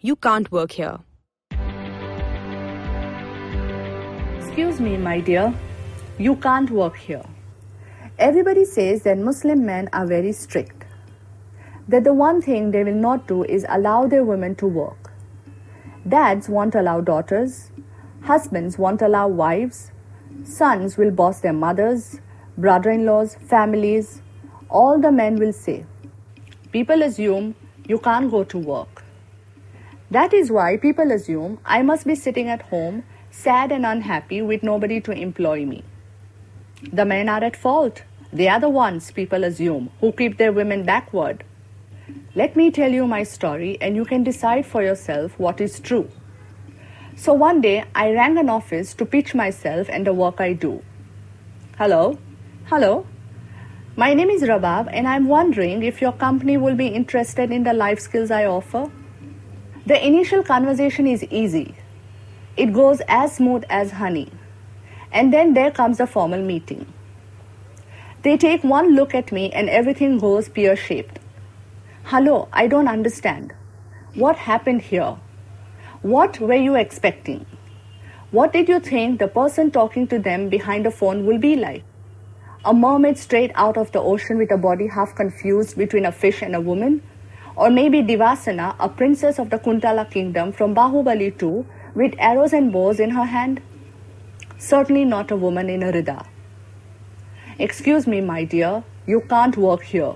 You Can't Work Here. Excuse me, my dear, you can't work here. Everybody says that Muslim men are very strict, that the one thing they will not do is allow their women to work. Dads won't allow daughters, husbands won't allow wives, sons will boss their mothers, brother in laws, families. All the men will say, People assume you can't go to work. That is why people assume I must be sitting at home, sad and unhappy, with nobody to employ me. The men are at fault. They are the ones, people assume, who keep their women backward. Let me tell you my story, and you can decide for yourself what is true. So one day, I rang an office to pitch myself and the work I do. Hello? Hello? My name is Rabab, and I'm wondering if your company will be interested in the life skills I offer. The initial conversation is easy, it goes as smooth as honey. And then there comes the formal meeting. They take one look at me, and everything goes pear shaped. Hello, I don't understand. What happened here? What were you expecting? What did you think the person talking to them behind the phone will be like? A mermaid straight out of the ocean with a body half confused between a fish and a woman? Or maybe Devasena, a princess of the Kuntala kingdom from Bahubali 2, with arrows and bows in her hand? Certainly not a woman in a rida. Excuse me, my dear, you can't work here.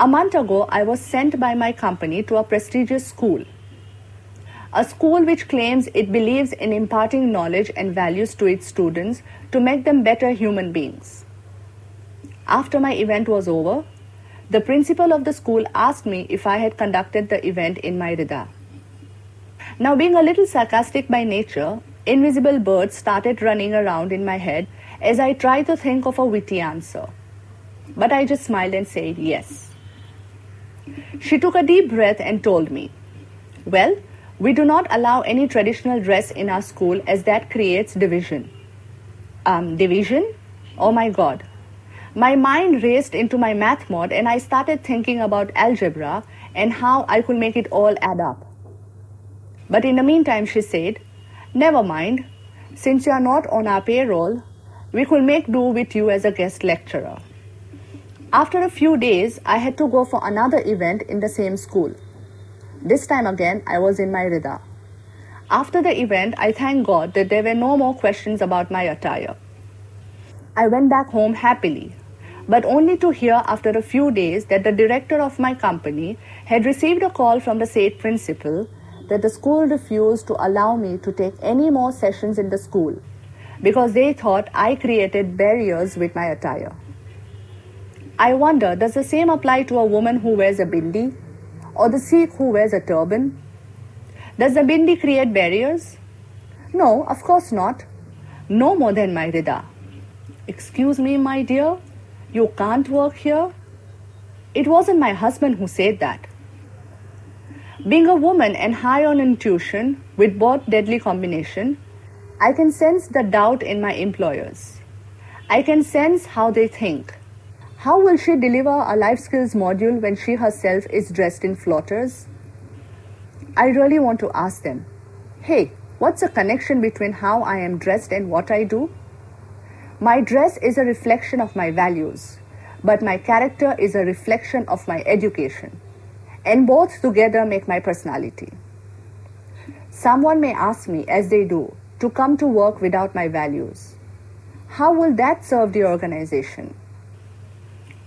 A month ago, I was sent by my company to a prestigious school. A school which claims it believes in imparting knowledge and values to its students to make them better human beings. After my event was over, the principal of the school asked me if I had conducted the event in my rida. Now, being a little sarcastic by nature, invisible birds started running around in my head as I tried to think of a witty answer. But I just smiled and said yes. She took a deep breath and told me, Well, we do not allow any traditional dress in our school as that creates division. Um, division? Oh my god. My mind raced into my math mode and I started thinking about algebra and how I could make it all add up. But in the meantime, she said, Never mind, since you are not on our payroll, we could make do with you as a guest lecturer. After a few days, I had to go for another event in the same school. This time again, I was in my rida. After the event, I thank God that there were no more questions about my attire. I went back home happily, but only to hear after a few days that the director of my company had received a call from the state principal that the school refused to allow me to take any more sessions in the school because they thought I created barriers with my attire. I wonder, does the same apply to a woman who wears a bindi or the Sikh who wears a turban? Does the bindi create barriers? No, of course not. No more than my rida. Excuse me, my dear, you can't work here? It wasn't my husband who said that. Being a woman and high on intuition with both deadly combination, I can sense the doubt in my employers. I can sense how they think. How will she deliver a life skills module when she herself is dressed in floaters? I really want to ask them, hey, what's the connection between how I am dressed and what I do? My dress is a reflection of my values, but my character is a reflection of my education and both together make my personality. Someone may ask me, as they do, to come to work without my values. How will that serve the organization?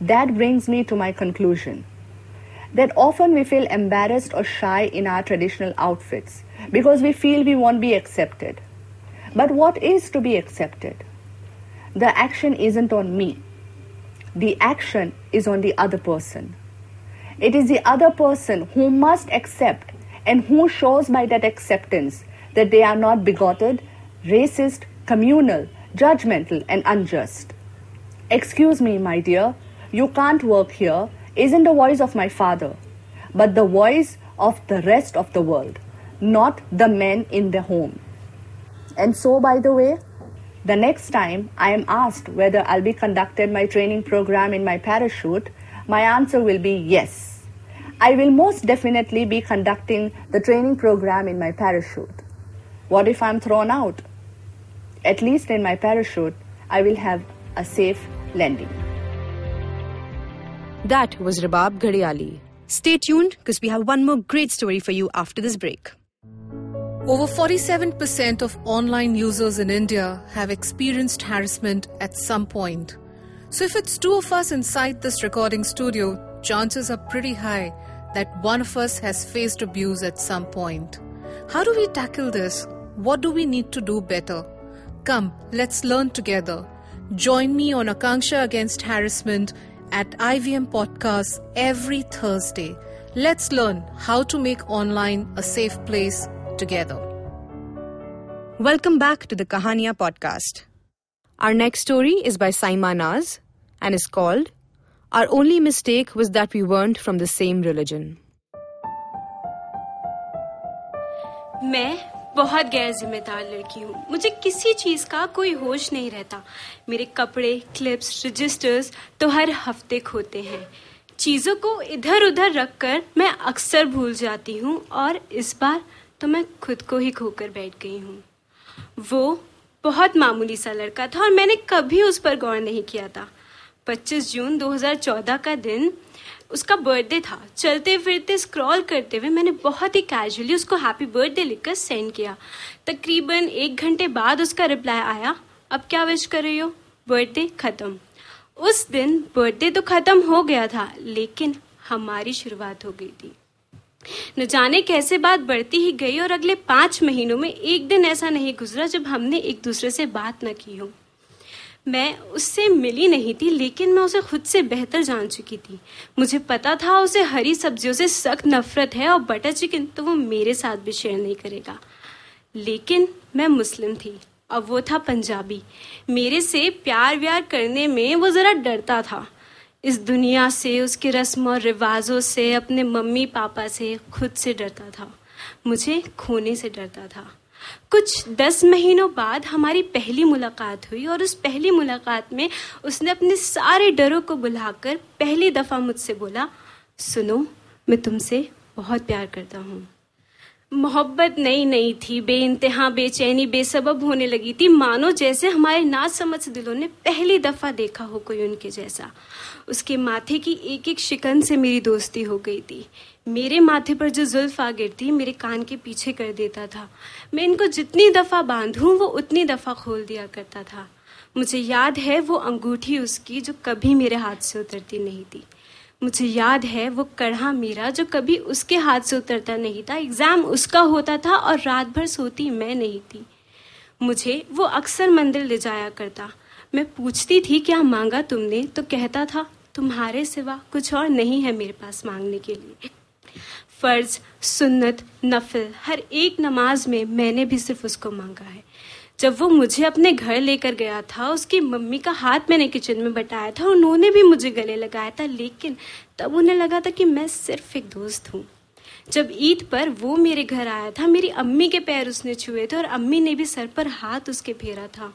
That brings me to my conclusion that often we feel embarrassed or shy in our traditional outfits because we feel we won't be accepted. But what is to be accepted? The action isn't on me, the action is on the other person. It is the other person who must accept and who shows by that acceptance that they are not bigoted, racist, communal, judgmental, and unjust. Excuse me, my dear, you can't work here isn't the voice of my father, but the voice of the rest of the world, not the men in the home. And so, by the way, the next time I am asked whether I'll be conducted my training program in my parachute, my answer will be yes. I will most definitely be conducting the training program in my parachute. What if I'm thrown out? At least in my parachute, I will have a safe landing. That was Rabab Ghadiali. Stay tuned because we have one more great story for you after this break. Over 47% of online users in India have experienced harassment at some point. So, if it's two of us inside this recording studio, chances are pretty high that one of us has faced abuse at some point. How do we tackle this? What do we need to do better? Come, let's learn together. Join me on Akanksha Against Harassment at IVM Podcasts every Thursday. Let's learn how to make online a safe place together. Welcome back to the Kahania podcast. Our next story is by Saima Naz and is called Our Only Mistake Was That We Weren't from the Same Religion. मैं बहुत गैर जिम्मेदार लड़की हूँ मुझे किसी चीज़ का कोई होश नहीं रहता मेरे कपड़े क्लिप्स रजिस्टर्स तो हर हफ़्ते खोते हैं चीज़ों को इधर उधर रखकर मैं अक्सर भूल जाती हूँ और इस बार तो मैं खुद को ही खोकर बैठ गई हूँ। वो बहुत मामूली सा लड़का था और मैंने कभी उस पर गौर नहीं किया था। 25 जून 2014 का दिन, उसका बर्थडे था। चलते फिरते स्क्रॉल करते हुए मैंने बहुत ही कैजुअली उसको हैप्पी बर्थडे लिखकर सेंड किया। तकरीबन एक घंटे बाद उसका रिप्लाई आया, अब क्या विश कर रही हो? बर्थडे खत्म. उस दिन बर्थडे तो खत्म हो गया था, लेकिन हमारी शुरुआत हो गई थी। न जाने कैसे बात बढ़ती ही गई और अगले पाँच महीनों में एक दिन ऐसा नहीं गुजरा जब हमने एक दूसरे से बात न की हो। मैं उससे मिली नहीं थी, लेकिन मैं उसे खुद से बेहतर जान चुकी थी। मुझे पता था उसे हरी सब्जियों से सख्त नफरत है और बटर चिकन तो वो मेरे साथ भी शेयर नहीं करेगा। लेकिन मैं मुस्लिम थी, अब वो था पंजाबी। मेरे से प्यार व्यार करने में वो ज़रा डरता था। इस दुनिया से, उसके रस्म और रिवाजों से, अपने मम्मी पापा से खुद से डरता था। मुझे खोने से डरता था। कुछ दस महीनों बाद हमारी पहली मुलाकात हुई और उस पहली मुलाकात में उसने अपने सारे डरों को बुलाकर पहली दफ़ा मुझसे बोला, सुनो, मैं तुमसे बहुत प्यार करता हूँ। मोहब्बत नई नई थी बे इंतहा बेचैनी, बेसबब होने लगी थी। मानो जैसे हमारे ना समझ दिलों ने पहली दफ़ा देखा हो कोई उनके जैसा। उसके माथे की एक एक शिकन से मेरी दोस्ती हो गई थी। मेरे माथे पर जो जुल्फ आ गिरती मेरे कान के पीछे कर देता था। मैं इनको जितनी दफ़ा बांधूं, वो उतनी दफ़ा खोल दिया करता था। मुझे याद है वो अंगूठी उसकी जो कभी मेरे हाथ से उतरती नहीं थी। मुझे याद है वो कढ़ा मेरा जो कभी उसके हाथ से उतरता नहीं था। एग्ज़ाम उसका होता था और रात भर सोती मैं नहीं थी। मुझे वो अक्सर मंदिर ले जाया करता। मैं पूछती थी, क्या मांगा तुमने? तो कहता था, तुम्हारे सिवा कुछ और नहीं है मेरे पास मांगने के लिए। फ़र्ज़, सुन्नत, नफल, हर एक नमाज़ में मैंने भी सिर्फ़ उसको मांगा है। जब वो मुझे अपने घर लेकर गया था, उसकी मम्मी का हाथ मैंने किचन में बटाया था, उन्होंने भी मुझे गले लगाया था, लेकिन तब उन्हें लगा था कि मैं सिर्फ़ एक दोस्त हूँ। जब ईद पर वो मेरे घर आया था, मेरी अम्मी के पैर उसने छुए थे और अम्मी ने भी सर पर हाथ उसके फेरा था।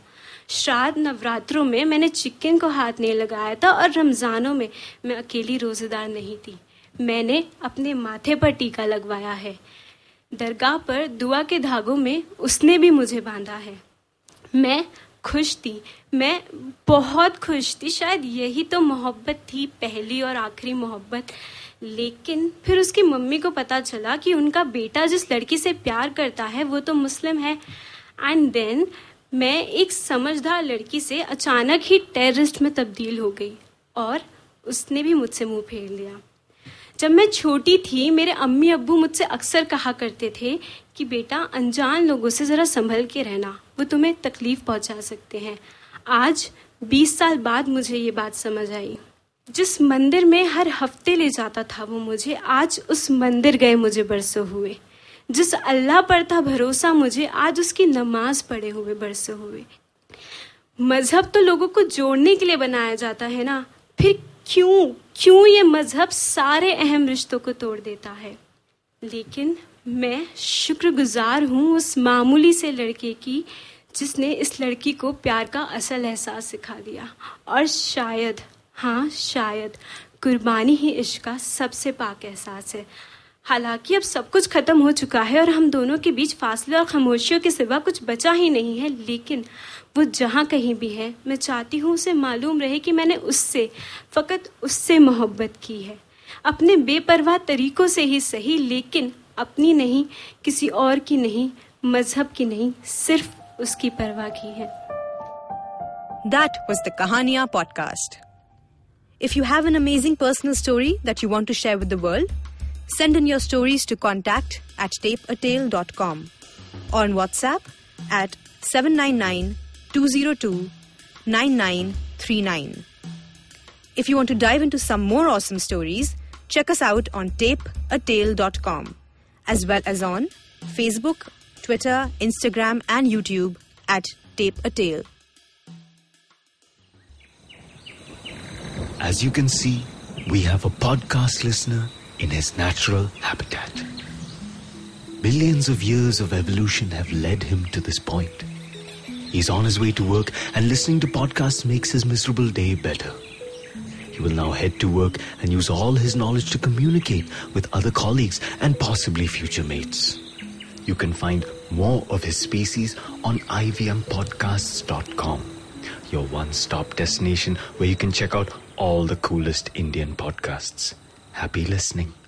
श्राद्ध नवरात्रों में मैंने चिकन को हाथ नहीं लगाया था और रमज़ानों में मैं अकेली रोज़ेदार नहीं थी। मैंने अपने माथे पर टीका लगवाया है। दरगाह पर दुआ के धागों में उसने भी मुझे बांधा है। मैं खुश थी। मैं बहुत खुश थी। शायद यही तो मोहब्बत थी, पहली और आखिरी मोहब्बत। लेकिन फिर उसकी मम्मी को पता चला कि उनका बेटा जिस लड़की से प्यार करता है, वो तो मुस्लिम है। एंड देन मैं एक समझदार लड़की से अचानक ही टेररिस्ट में तब्दील हो गई और उसने भी मुझसे मुँह फेर लिया। जब मैं छोटी थी, मेरे अम्मी अब्बू मुझसे अक्सर कहा करते थे कि बेटा, अनजान लोगों से ज़रा संभल के रहना, वो तुम्हें तकलीफ़ पहुँचा सकते हैं। आज 20 साल बाद मुझे ये बात समझ आई। जिस मंदिर में हर हफ़्ते ले जाता था वो मुझे, आज उस मंदिर गए मुझे बरसों हुए। जिस अल्लाह पर था भरोसा मुझे, आज उसकी नमाज़ पढ़े हुए बरसे हुए। मज़हब तो लोगों को जोड़ने के लिए बनाया जाता है ना? फिर क्यों क्यों ये मज़हब सारे अहम रिश्तों को तोड़ देता है? लेकिन मैं शुक्रगुजार हूँ उस मामूली से लड़के की, जिसने इस लड़की को प्यार का असल एहसास सिखा दिया। और शायद हाँ शायद, कुर्बानी ही इश्क का सबसे पाक एहसास है। हालाँकि अब सब कुछ खत्म हो चुका है और हम दोनों के बीच फासले और खामोशियों के सिवा कुछ बचा ही नहीं है लेकिन वो जहाँ कहीं भी है मैं चाहती हूँ उसे मालूम रहे कि मैंने उससे फ़कत उससे मोहब्बत की है अपने बेपरवाह तरीकों से ही सही लेकिन अपनी नहीं किसी और की नहीं मज़हब की नहीं सिर्फ़ उसकी परवाह की है That was the Kahania podcast. If you have an amazing personal story that you want to share with the world, send in your stories to contact at tapeatale.com or on WhatsApp at 799 202 9939. If you want to dive into some more awesome stories, check us out on tapeatale.com as well as on Facebook, Twitter, Instagram, and YouTube at Tape a Tale. As you can see, we have a podcast listener in his natural habitat. Billions of years of evolution have led him to this point. He's on his way to work, and listening to podcasts makes his miserable day better. He will now head to work and use all his knowledge to communicate with other colleagues and possibly future mates. You can find more of his species on ivmpodcasts.com, your one stop destination where you can check out all the coolest Indian podcasts. Happy listening.